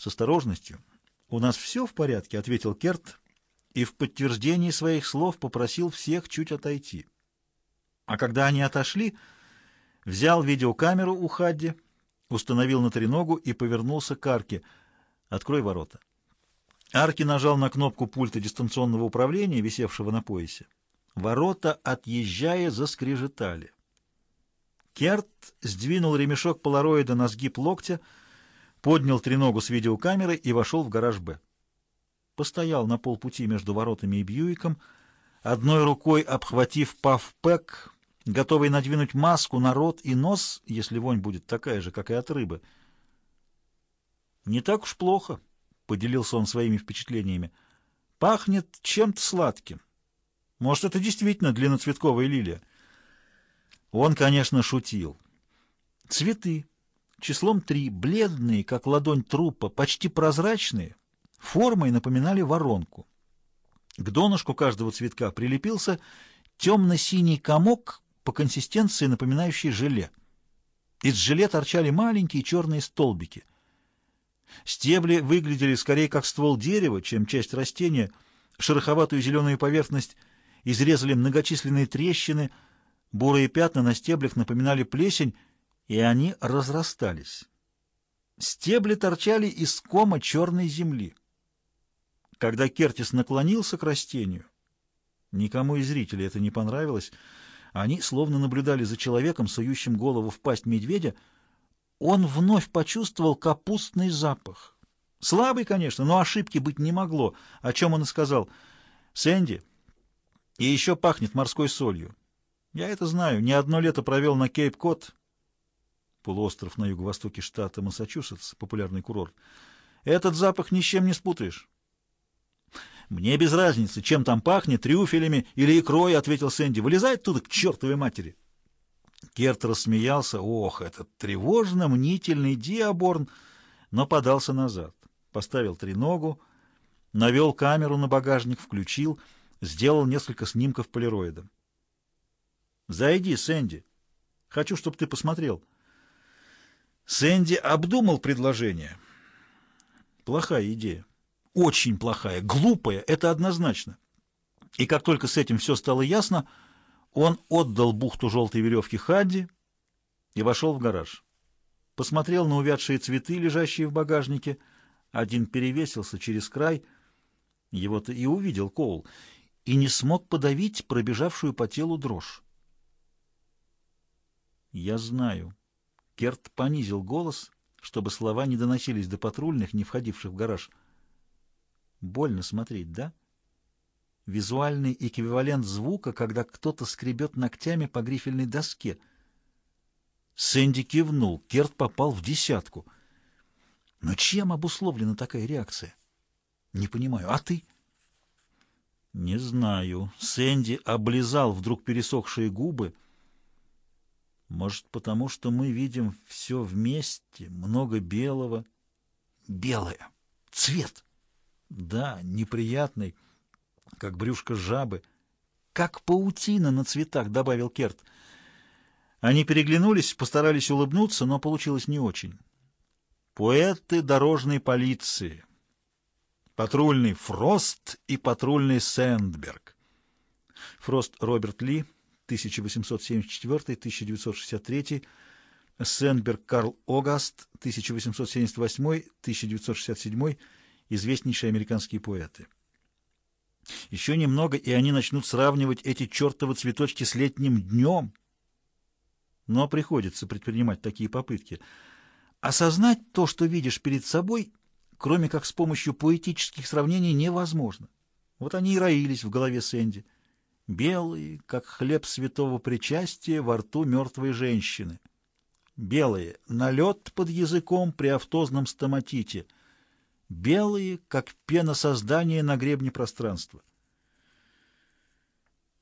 с осторожностью. «У нас все в порядке», — ответил Керт, и в подтверждении своих слов попросил всех чуть отойти. А когда они отошли, взял видеокамеру у Хадди, установил на треногу и повернулся к арке. «Открой ворота». Арки нажал на кнопку пульта дистанционного управления, висевшего на поясе. Ворота, отъезжая, заскрежетали. Керт сдвинул ремешок полароида на сгиб локтя, поднял треногу с видеокамеры и вошел в гараж «Б». Постоял на полпути между воротами и Бьюиком, одной рукой обхватив паф-пэк, готовый надвинуть маску на рот и нос, если вонь будет такая же, как и от рыбы. «Не так уж плохо», — поделился он своими впечатлениями. «Пахнет чем-то сладким. Может, это действительно длинноцветковая лилия?» Он, конечно, шутил. Цветы, числом три, бледные, как ладонь трупа, почти прозрачные, формой напоминали воронку. К донышку каждого цветка прилепился темно-синий комок по консистенции, напоминающий желе. Из желе торчали маленькие черные столбики. Стебли выглядели скорее как ствол дерева, чем часть растения. Шероховатую зеленую поверхность изрезали многочисленные трещины, бурые пятна на стеблях напоминали плесень, и они разрастались. Стебли торчали из кома черной земли. Когда Кертис наклонился к растению, никому из зрителей это не понравилось, они словно наблюдали за человеком, сующим голову в пасть медведя, он вновь почувствовал капустный запах. Слабый, конечно, но ошибки быть не могло, о чем он и сказал. «Сэнди, и еще пахнет морской солью. Я это знаю, не одно лето провел на Кейп-Кот, полуостров на юго-востоке штата Массачусетс, популярный курорт. Этот запах ни с чем не спутаешь. «Мне без разницы, чем там пахнет, трюфелями или икрой», — ответил Сэнди. «Вылезай оттуда к чертовой матери». Керт рассмеялся. «Ох, этот тревожно-мнительный диаборн!» Но подался назад. Поставил треногу, навел камеру на багажник, включил, сделал несколько снимков полироидом. «Зайди, Сэнди. Хочу, чтобы ты посмотрел». Сэнди обдумал предложение. Плохая идея. Очень плохая, глупая, это однозначно. И как только с этим все стало ясно, он отдал бухту желтой веревки Хадди и вошел в гараж. Посмотрел на увядшие цветы, лежащие в багажнике. Один перевесился через край. Его-то и увидел Коул. И не смог подавить пробежавшую по телу дрожь. «Я знаю». Керт понизил голос, чтобы слова не доносились до патрульных, не входивших в гараж. Больно смотреть, да? Визуальный эквивалент звука, когда кто-то скребет ногтями по грифельной доске. Сэнди кивнул. Керт попал в десятку. Но чем обусловлена такая реакция? Не понимаю. А ты? Не знаю. Сэнди облизал вдруг пересохшие губы. Может, потому что мы видим все вместе, много белого. Белое. Цвет. Да, неприятный, как брюшко жабы. Как паутина на цветах, добавил Керт. Они переглянулись, постарались улыбнуться, но получилось не очень. Поэты дорожной полиции. Патрульный Фрост и патрульный Сэндберг. Фрост Роберт Ли, 1874-1963, Сэндберг Карл Огаст, 1878-1967, известнейшие американские поэты. Еще немного, и они начнут сравнивать эти чертовы цветочки с летним днем. Но приходится предпринимать такие попытки. Осознать то, что видишь перед собой, кроме как с помощью поэтических сравнений, невозможно. Вот они и роились в голове Сэнди. Белые, как хлеб святого причастия во рту мертвой женщины. Белые — налет под языком при автозном стоматите — белые, как пена создания на гребне пространства.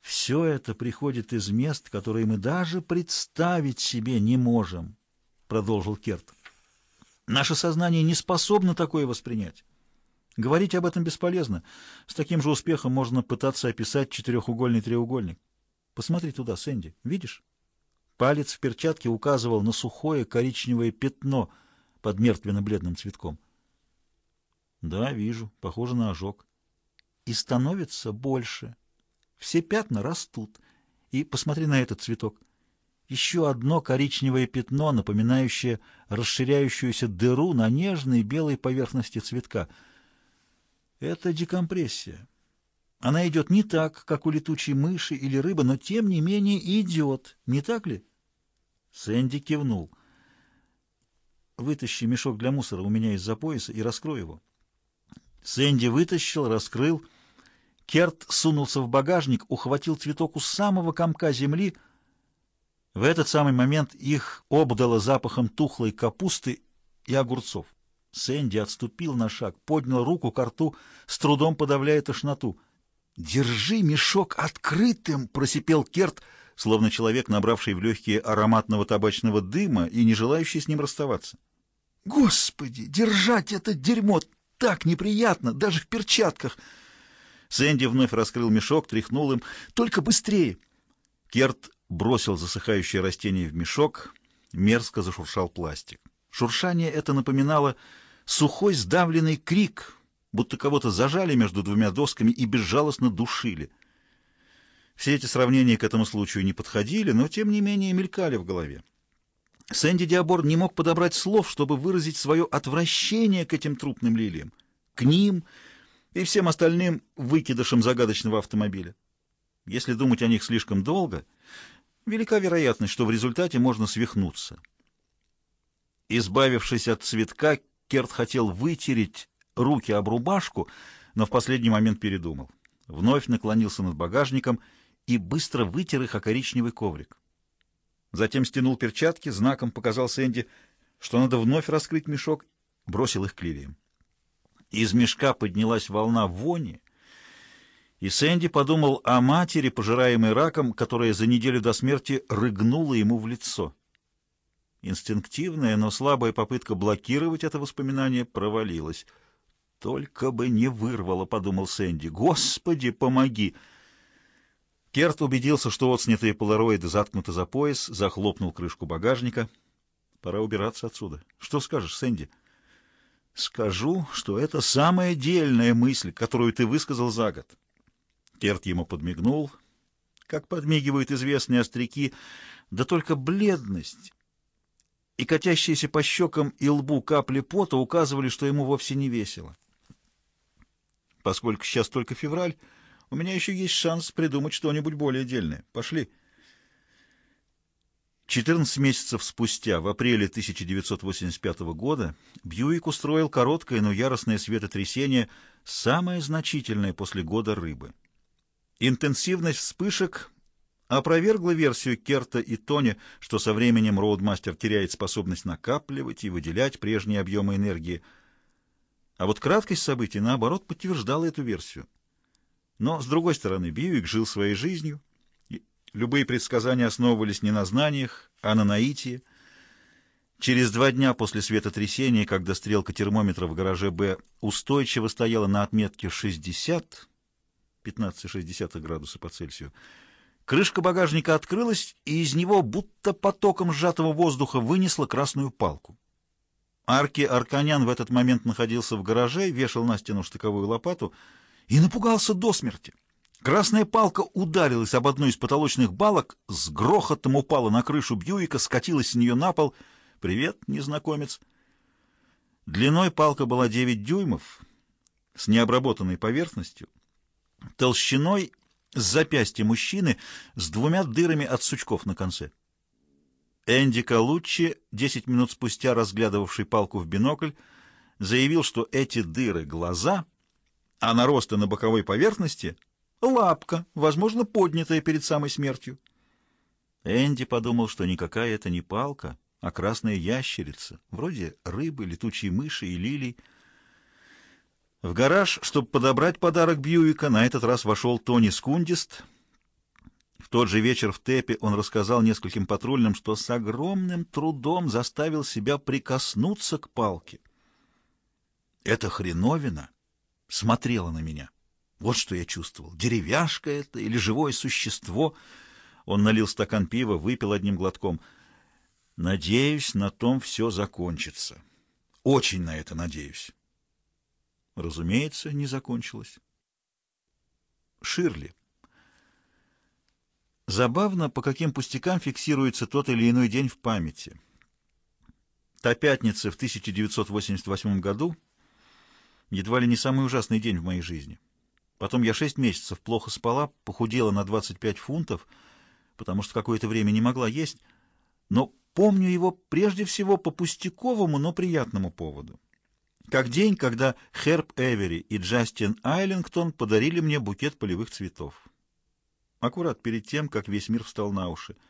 Все это приходит из мест, которые мы даже представить себе не можем, продолжил Керт. Наше сознание не способно такое воспринять. Говорить об этом бесполезно. С таким же успехом можно пытаться описать четырехугольный треугольник. Посмотри туда, Сэнди. Видишь? Палец в перчатке указывал на сухое коричневое пятно под мертвенно-бледным цветком. Да, вижу. Похоже на ожог. И становится больше. Все пятна растут. И посмотри на этот цветок. Еще одно коричневое пятно, напоминающее расширяющуюся дыру на нежной белой поверхности цветка. Это декомпрессия. Она идет не так, как у летучей мыши или рыбы, но тем не менее идет, не так ли? Сэнди кивнул. «Вытащи мешок для мусора у меня из-за пояса и раскрой его». Сэнди вытащил, раскрыл. Керт сунулся в багажник, ухватил цветок у самого комка земли. В этот самый момент их обдало запахом тухлой капусты и огурцов. Сэнди отступил на шаг, поднял руку к рту, с трудом подавляя тошноту. «Держи мешок открытым!» — просипел Керт, словно человек, набравший в легкие ароматного табачного дыма и не желающий с ним расставаться. «Господи, держать это дерьмо так неприятно, даже в перчатках!» Сэнди вновь раскрыл мешок, тряхнул им. «Только быстрее!» Керт бросил засыхающее растение в мешок, мерзко зашуршал пластик. Шуршание это напоминало сухой сдавленный крик — будто кого-то зажали между двумя досками и безжалостно душили. Все эти сравнения к этому случаю не подходили, но тем не менее мелькали в голове. Сэнди Диабор не мог подобрать слов, чтобы выразить свое отвращение к этим трупным лилиям, к ним и всем остальным выкидышам загадочного автомобиля. Если думать о них слишком долго, велика вероятность, что в результате можно свихнуться. Избавившись от цветка, Керт хотел вытереть руки об рубашку, но в последний момент передумал. Вновь наклонился над багажником и быстро вытер их о коричневый коврик. Затем стянул перчатки, знаком показал Сэнди, что надо вновь раскрыть мешок, бросил их к лилиям. Из мешка поднялась волна вони, и Сэнди подумал о матери, пожираемой раком, которая за неделю до смерти рыгнула ему в лицо. Инстинктивная, но слабая попытка блокировать это воспоминание провалилась — «Только бы не вырвало», — подумал Сэнди. «Господи, помоги!» Керт убедился, что вот снятые полароиды заткнуты за пояс, захлопнул крышку багажника. «Пора убираться отсюда. Что скажешь, Сэнди?» «Скажу, что это самая дельная мысль, которую ты высказал за год». Керт ему подмигнул, как подмигивают известные остряки, да только бледность и катящиеся по щекам и лбу капли пота указывали, что ему вовсе не весело. Поскольку сейчас только февраль, у меня еще есть шанс придумать что-нибудь более дельное. Пошли. 14 месяцев спустя, в апреле 1985 года, Бьюик устроил короткое, но яростное светотрясение, самое значительное после года рыбы. Интенсивность вспышек опровергла версию Керта и Тони, что со временем Роудмастер теряет способность накапливать и выделять прежние объемы энергии – а вот краткость событий, наоборот, подтверждала эту версию. Но, с другой стороны, Бьюик жил своей жизнью. Любые предсказания основывались не на знаниях, а на наитии. Через два дня после светотрясения, когда стрелка термометра в гараже «Б» устойчиво стояла на отметке 60, 15,6 градуса по Цельсию, крышка багажника открылась, и из него будто потоком сжатого воздуха вынесла красную палку. Арки Арканян в этот момент находился в гараже, вешал на стену штыковую лопату и напугался до смерти. Красная палка ударилась об одну из потолочных балок, с грохотом упала на крышу Бьюика, скатилась с нее на пол. «Привет, незнакомец!» Длиной палка была 9 дюймов, с необработанной поверхностью, толщиной с запястья мужчины с двумя дырами от сучков на конце. Энди Калуччи, десять минут спустя разглядывавший палку в бинокль, заявил, что эти дыры — глаза, а наросты на боковой поверхности — лапка, возможно, поднятая перед самой смертью. Энди подумал, что никакая это не палка, а красная ящерица, вроде рыбы, летучей мыши и лилий. В гараж, чтобы подобрать подарок Бьюика, на этот раз вошел Тони Скундист — в тот же вечер в Тепе он рассказал нескольким патрульным, что с огромным трудом заставил себя прикоснуться к палке. Эта хреновина смотрела на меня. Вот что я чувствовал. Деревяшка это или живое существо? Он налил стакан пива, выпил одним глотком. Надеюсь, на том все закончится. Очень на это надеюсь. Разумеется, не закончилась. Ширли. Забавно, по каким пустякам фиксируется тот или иной день в памяти. Та пятница в 1988 году едва ли не самый ужасный день в моей жизни. Потом я шесть месяцев плохо спала, похудела на 25 фунтов, потому что какое-то время не могла есть, но помню его прежде всего по пустяковому, но приятному поводу. Как день, когда Херб Эвери и Джастин Айлингтон подарили мне букет полевых цветов. Аккурат перед тем, как весь мир встал на уши —